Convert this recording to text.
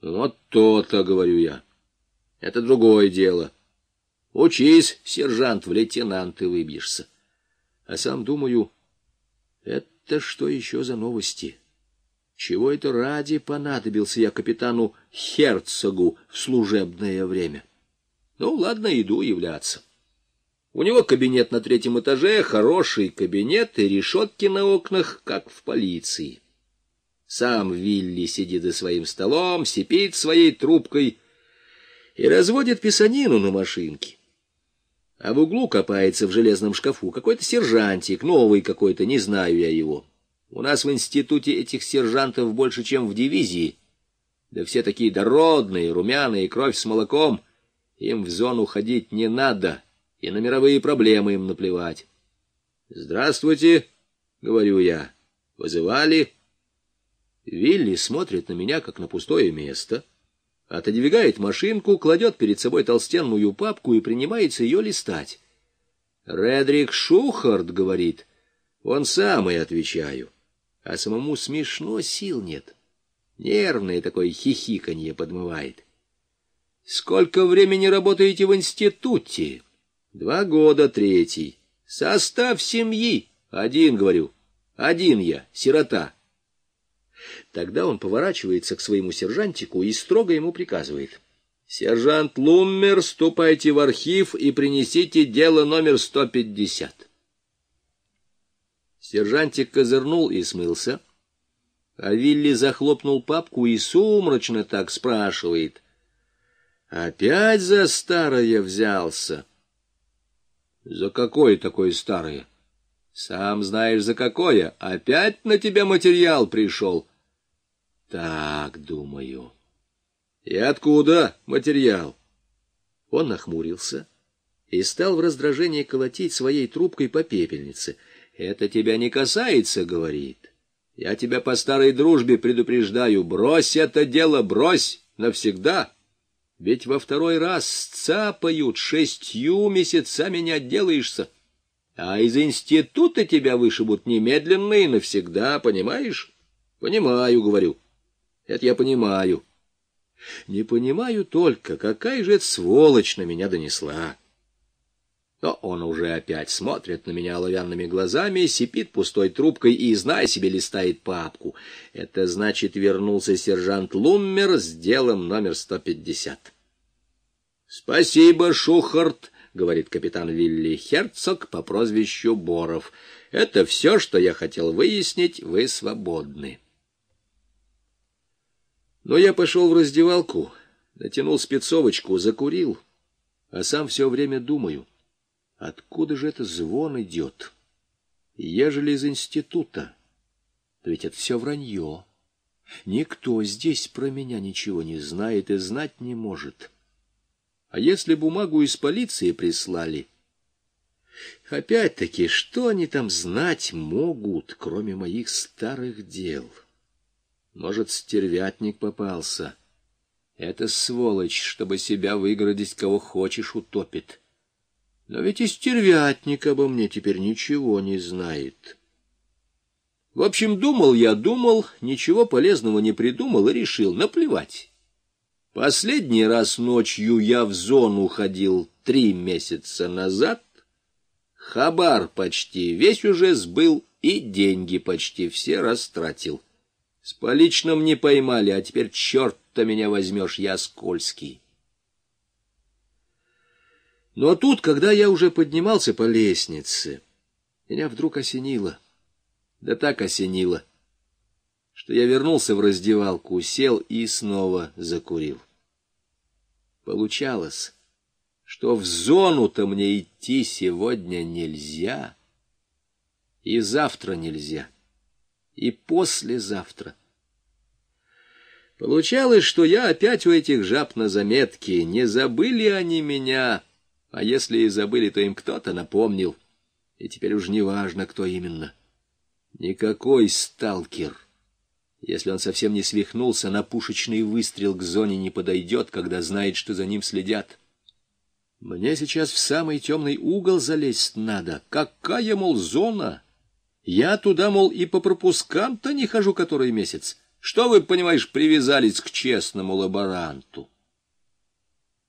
Вот то-то, говорю я. Это другое дело. Учись, сержант, в лейтенанты выбьешься. А сам думаю, это что еще за новости? Чего это ради понадобился я капитану Херцогу в служебное время? Ну, ладно, иду являться. У него кабинет на третьем этаже, хороший кабинет и решетки на окнах, как в полиции. Сам Вилли сидит за своим столом, сипит своей трубкой и разводит писанину на машинке. А в углу копается в железном шкафу какой-то сержантик, новый какой-то, не знаю я его. У нас в институте этих сержантов больше, чем в дивизии. Да все такие дородные, румяные, кровь с молоком. Им в зону ходить не надо, и на мировые проблемы им наплевать. «Здравствуйте», — говорю я. «Вызывали?» Вилли смотрит на меня, как на пустое место, отодвигает машинку, кладет перед собой толстенную папку и принимается ее листать. «Редрик Шухард», — говорит, — «он самый, отвечаю, а самому смешно сил нет». Нервное такое хихиканье подмывает. «Сколько времени работаете в институте?» «Два года, третий. Состав семьи?» «Один, говорю. Один я, сирота». Тогда он поворачивается к своему сержантику и строго ему приказывает. «Сержант Луммер, ступайте в архив и принесите дело номер 150». Сержантик козырнул и смылся, а Вилли захлопнул папку и сумрачно так спрашивает. «Опять за старое взялся?» «За какое такое старое?» «Сам знаешь, за какое. Опять на тебя материал пришел». Так, думаю. И откуда материал? Он нахмурился и стал в раздражении колотить своей трубкой по пепельнице. «Это тебя не касается», — говорит. «Я тебя по старой дружбе предупреждаю. Брось это дело, брось навсегда. Ведь во второй раз цапают, шестью месяцами не отделаешься. А из института тебя вышибут немедленно и навсегда, понимаешь?» «Понимаю», — говорю. Это я понимаю. Не понимаю только, какая же это сволочь на меня донесла. Но он уже опять смотрит на меня оловянными глазами, сипит пустой трубкой и, зная себе, листает папку. Это значит, вернулся сержант Луммер с делом номер 150. «Спасибо, Шухарт», — говорит капитан Вилли Херцог по прозвищу Боров. «Это все, что я хотел выяснить. Вы свободны». Но я пошел в раздевалку, натянул спецовочку, закурил, а сам все время думаю, откуда же это звон идет? Ежели из института, то ведь это все вранье. Никто здесь про меня ничего не знает и знать не может. А если бумагу из полиции прислали, опять-таки, что они там знать могут, кроме моих старых дел?» Может, стервятник попался. Это сволочь, чтобы себя выгородить, кого хочешь, утопит. Но ведь и стервятник обо мне теперь ничего не знает. В общем, думал я, думал, ничего полезного не придумал и решил наплевать. Последний раз ночью я в зону ходил три месяца назад. Хабар почти весь уже сбыл и деньги почти все растратил. С поличным не поймали, а теперь черт-то меня возьмешь, я скользкий. Но тут, когда я уже поднимался по лестнице, меня вдруг осенило. Да так осенило, что я вернулся в раздевалку, сел и снова закурил. Получалось, что в зону-то мне идти сегодня нельзя, и завтра нельзя и послезавтра. Получалось, что я опять у этих жаб на заметке. Не забыли они меня, а если и забыли, то им кто-то напомнил. И теперь уж не важно, кто именно. Никакой сталкер. Если он совсем не свихнулся, на пушечный выстрел к зоне не подойдет, когда знает, что за ним следят. Мне сейчас в самый темный угол залезть надо. Какая, мол, зона? Я туда, мол, и по пропускам-то не хожу который месяц. Что вы, понимаешь, привязались к честному лаборанту?